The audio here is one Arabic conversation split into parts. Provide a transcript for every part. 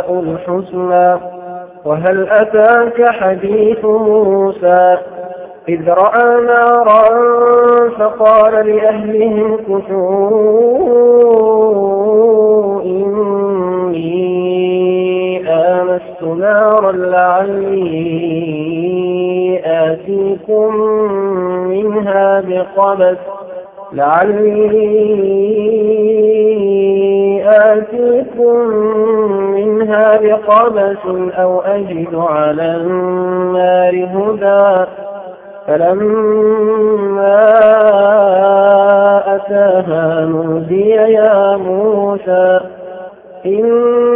الحسنى وهل أتاك حديث موسى؟ إذ رأى نارا فقال لأهلهم كثوا إني آمست نارا لعلي آتيكم منها بقبس. لعلي آتيكم منها بقبس أو أجد على النار هدى. فلما أتاها نودي يا موسى إني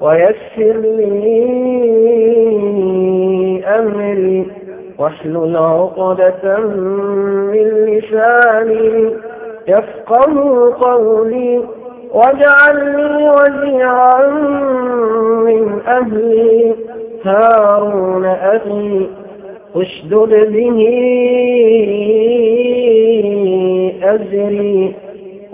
ويسر لي أمري. واحلل عقدة من لساني. يفقه قولي. واجعل لي وزيرا من أهلي. هارون أخي اشدد به أزري.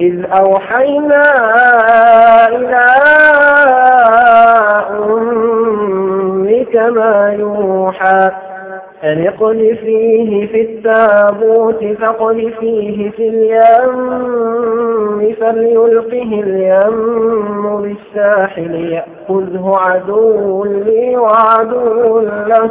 إذ أوحينا إلى أمك ما يوحى أن اقذفيه في التابوت فاقذفيه في اليم فليلقه اليم بالساحل يأخذه عدو لي وعدو له.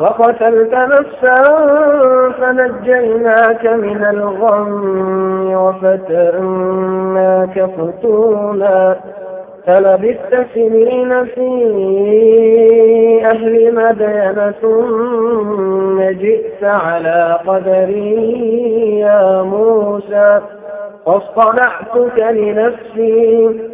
وقتلت نفسا فنجيناك من الغم وفتناك فتونا فلبثت سنين في أهل مدينة ثم جئت على قدري يا موسى واصطنعتك لنفسي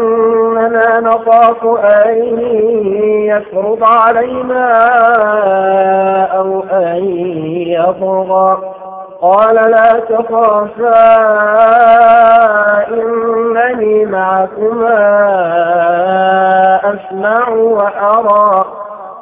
نخاف أن يفرض علينا أو أن يطغى. قال لا تخافا إنني معكما أسمع وأرى.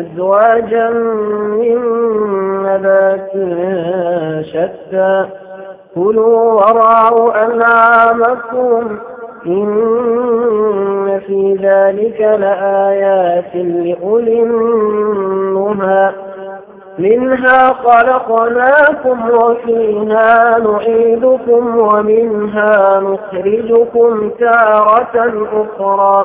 أزواجا من نبات شتى. كلوا ورعوا أنعامكم إن في ذلك لآيات لأولي النهى. منها خلقناكم وفيها نعيدكم ومنها نخرجكم تارة أخرى.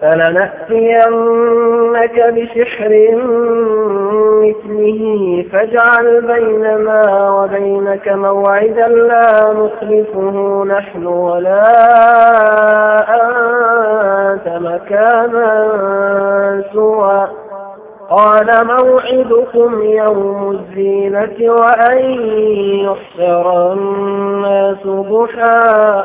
فلنأتينك بسحر مثله فاجعل بيننا وبينك موعدا لا نخلفه نحن ولا أنت مكانا سوى قال موعدكم يوم الزينة وأن يحشر الناس ضحى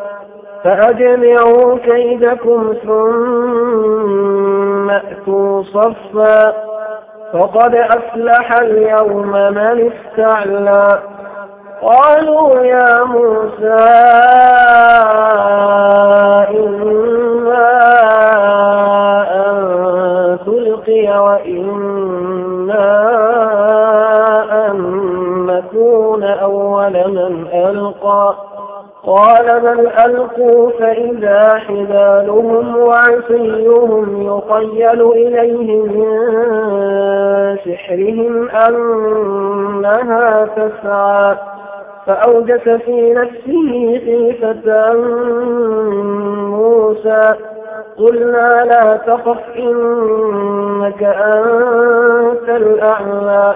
فأجمعوا كيدكم ثم أتوا صفا. فقد أفلح اليوم من استعلى. قالوا يا موسى إما أن تلقي وإما أن نكون أول من ألقى. قال بل ألقوا فإذا حبالهم وعصيهم يقيل إليه من سحرهم أنها تسعى فأوجس في نفسه خيفة موسى قلنا لا تخف إنك أنت الأعلى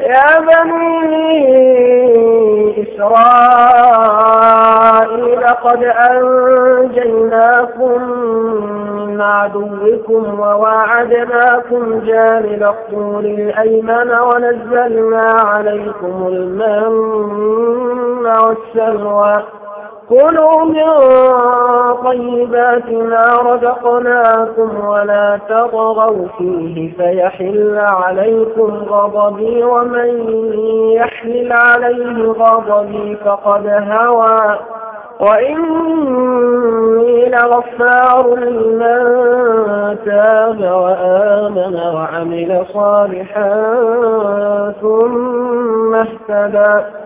يا بني إسرائيل قد أنجيناكم من عدوكم وواعدناكم جانب الطول الأيمن ونزلنا عليكم المن والسلوى. كلوا من طيبات ما رزقناكم ولا تطغوا فيه فيحل عليكم غضبي ومن يحمل عليه غضبي فقد هوى. وإني لغفار لمن تاب وآمن وعمل صالحا ثم اهتدى.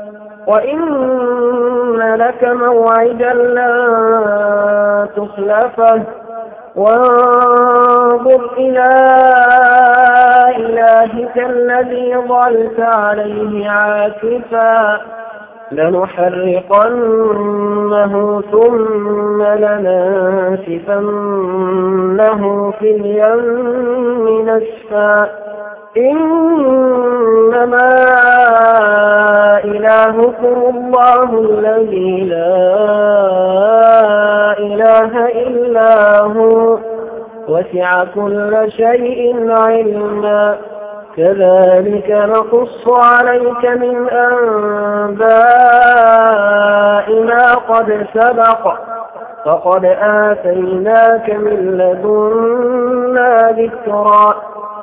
وإن لك موعدا لا تخلفه. وانظر إلى إلهك الذي ظلت عليه عاكفا. لنحرقنه ثم لننسفنه في اليم نسفا. إنما إلهكم الله الذي لا إله إلا هو. وسع كل شيء علما. كذلك نقص عليك من أنباء ما قد سبق. فقد آتيناك من لدنا ذكرا.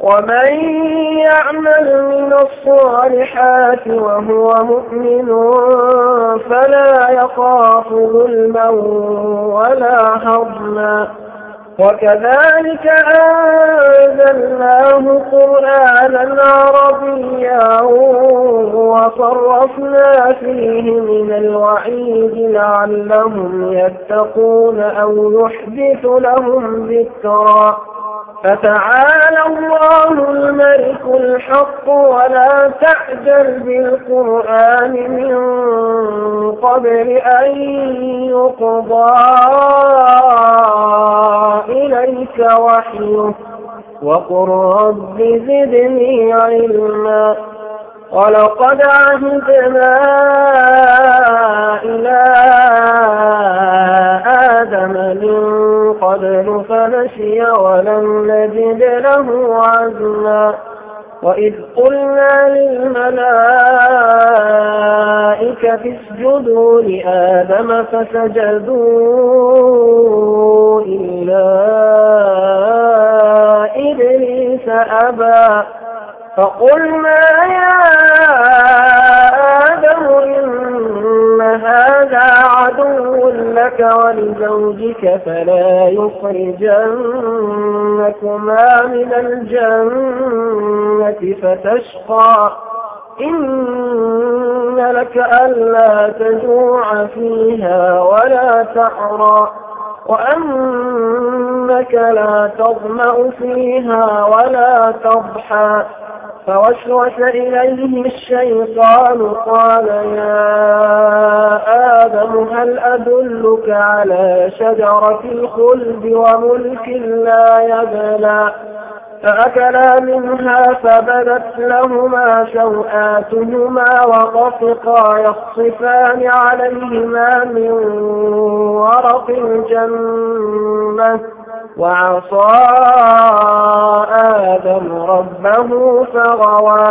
ومن يعمل من الصالحات وهو مؤمن فلا يخاف ظلما ولا هضما وكذلك أنزلناه قرآنا عربيا وصرفنا فيه من الوعيد لعلهم يتقون أو يحدث لهم ذكرا فتعالى الله الملك الحق ولا تعجل بالقرآن من قبل أن يقضى إليك وحيه وقل رب زدني علما ولقد عهدنا إلى آدم من قبل فنسي ولم نجد له عزما. وإذ قلنا للملائكة اسجدوا لآدم فسجدوا إلا إبليس أبى. فقلنا يا آدم هذا عدو لك ولزوجك فلا يخرجنكما من الجنة فتشقى. إن لك ألا تجوع فيها ولا تحرى وأنك لا تظمأ فيها ولا تضحى. فوسوس إليه الشيطان قال يا آدم هل أدلك على شجرة الخلد وملك لا يبلى فأكلا منها فبدت لهما سوآتهما وطفقا يخصفان عليهما من ورق الجنة وعصى آدم ربه فغوى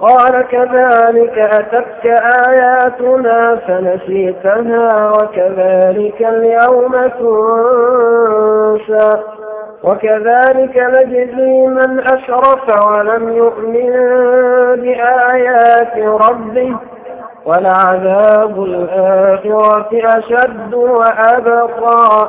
قال كذلك أتتك آياتنا فنسيتها وكذلك اليوم تنسى وكذلك نجزي من أشرف ولم يؤمن بآيات ربه ولعذاب الآخرة أشد وأبقى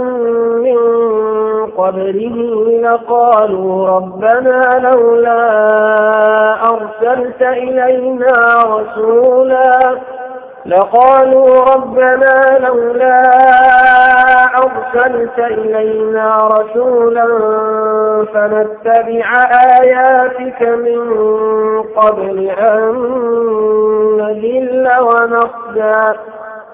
قبله لقالوا ربنا لولا أرسلت إلينا رسولا لقالوا ربنا لولا أرسلت إلينا رسولا فنتبع آياتك من قبل أن نذل ونخزى.